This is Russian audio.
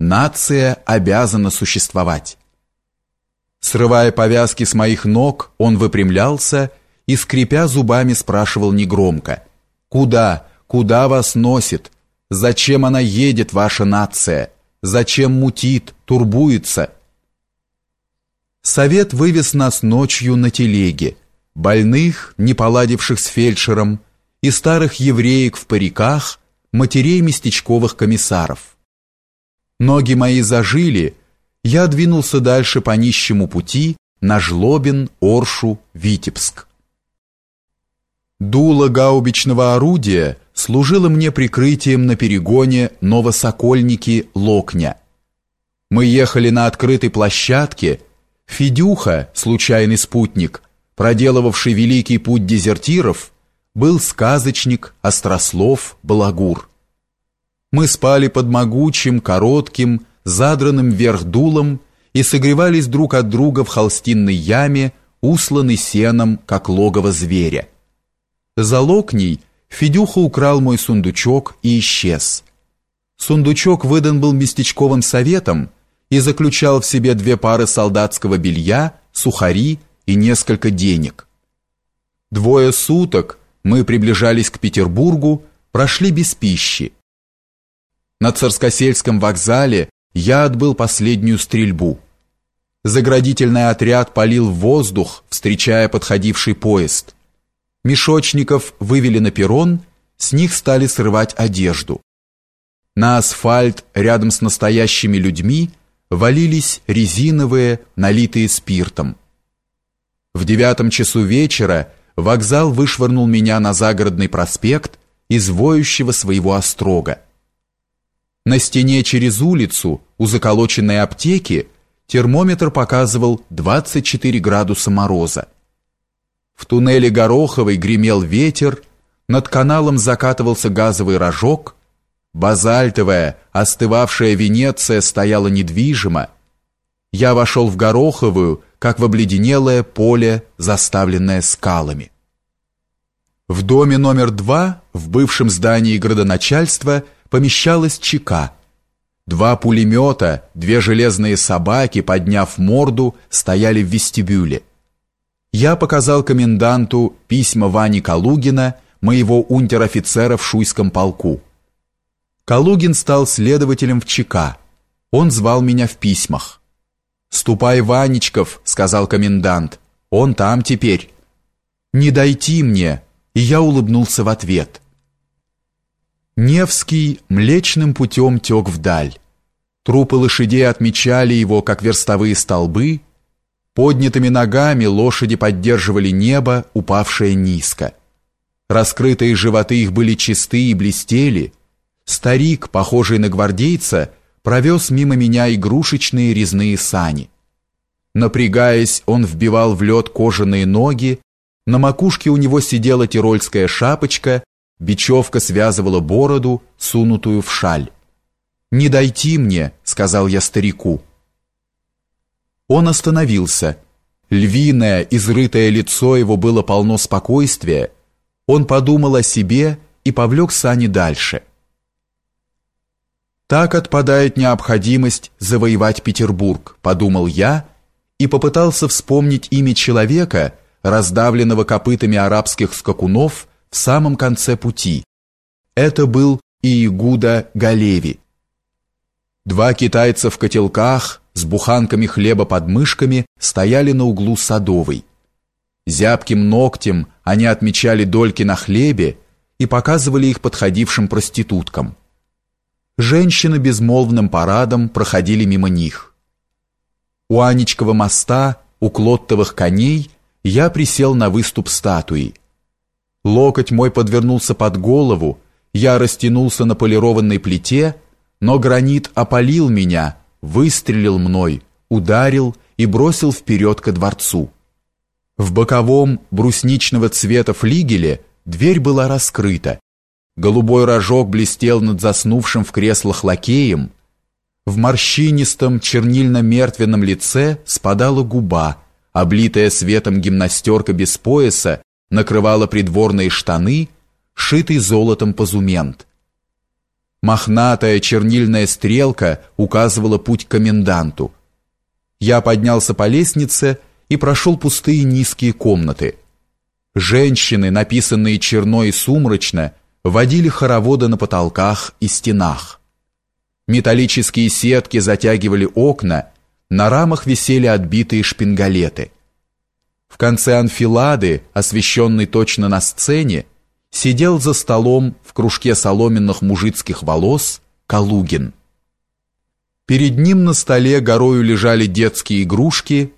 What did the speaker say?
Нация обязана существовать. Срывая повязки с моих ног, он выпрямлялся и, скрипя зубами, спрашивал негромко. «Куда? Куда вас носит? Зачем она едет, ваша нация? Зачем мутит, турбуется?» Совет вывез нас ночью на телеге, больных, не поладивших с фельдшером, и старых евреек в париках, матерей местечковых комиссаров. Ноги мои зажили, я двинулся дальше по нищему пути на Жлобин, Оршу, Витебск. Дуло гаубичного орудия служило мне прикрытием на перегоне Новосокольники-Локня. Мы ехали на открытой площадке, Федюха, случайный спутник, проделывавший великий путь дезертиров, был сказочник, острослов, балагур. Мы спали под могучим, коротким, задранным вверх дулом и согревались друг от друга в холстинной яме, усланной сеном, как логово зверя. За локней Федюха украл мой сундучок и исчез. Сундучок выдан был местечковым советом и заключал в себе две пары солдатского белья, сухари и несколько денег. Двое суток мы приближались к Петербургу, прошли без пищи. На Царскосельском вокзале я отбыл последнюю стрельбу. Заградительный отряд палил в воздух, встречая подходивший поезд. Мешочников вывели на перрон, с них стали срывать одежду. На асфальт рядом с настоящими людьми валились резиновые, налитые спиртом. В девятом часу вечера вокзал вышвырнул меня на загородный проспект из воющего своего острога. На стене через улицу, у заколоченной аптеки, термометр показывал 24 градуса мороза. В туннеле Гороховой гремел ветер, над каналом закатывался газовый рожок, базальтовая, остывавшая Венеция стояла недвижимо. Я вошел в Гороховую, как в обледенелое поле, заставленное скалами. В доме номер два, в бывшем здании градоначальства, помещалась чека. Два пулемета, две железные собаки, подняв морду, стояли в вестибюле. Я показал коменданту письма Вани Калугина, моего унтер-офицера в Шуйском полку. Калугин стал следователем в ЧК. Он звал меня в письмах. «Ступай, Ванечков», — сказал комендант. «Он там теперь». «Не дойти мне», и я улыбнулся в ответ. Невский млечным путем тек вдаль. Трупы лошадей отмечали его, как верстовые столбы. Поднятыми ногами лошади поддерживали небо, упавшее низко. Раскрытые животы их были чисты и блестели. Старик, похожий на гвардейца, провез мимо меня игрушечные резные сани. Напрягаясь, он вбивал в лед кожаные ноги, на макушке у него сидела тирольская шапочка, Бечевка связывала бороду, сунутую в шаль. «Не дойти мне», — сказал я старику. Он остановился. Львиное, изрытое лицо его было полно спокойствия. Он подумал о себе и повлек сани дальше. «Так отпадает необходимость завоевать Петербург», — подумал я и попытался вспомнить имя человека, раздавленного копытами арабских скакунов, в самом конце пути. Это был Иегуда Галеви. Два китайца в котелках с буханками хлеба под мышками стояли на углу Садовой. Зябким ногтем они отмечали дольки на хлебе и показывали их подходившим проституткам. Женщины безмолвным парадом проходили мимо них. У Анечкова моста, у клоттовых коней я присел на выступ статуи. Локоть мой подвернулся под голову, я растянулся на полированной плите, но гранит опалил меня, выстрелил мной, ударил и бросил вперед ко дворцу. В боковом брусничного цвета флигеле дверь была раскрыта. Голубой рожок блестел над заснувшим в креслах лакеем. В морщинистом чернильно-мертвенном лице спадала губа, облитая светом гимнастерка без пояса накрывала придворные штаны, шитый золотом позумент. Мохнатая чернильная стрелка указывала путь к коменданту. Я поднялся по лестнице и прошел пустые низкие комнаты. Женщины, написанные черно и сумрачно, водили хороводы на потолках и стенах. Металлические сетки затягивали окна, на рамах висели отбитые шпингалеты. В конце анфилады, освещенной точно на сцене, сидел за столом в кружке соломенных мужицких волос Калугин. Перед ним на столе горою лежали детские игрушки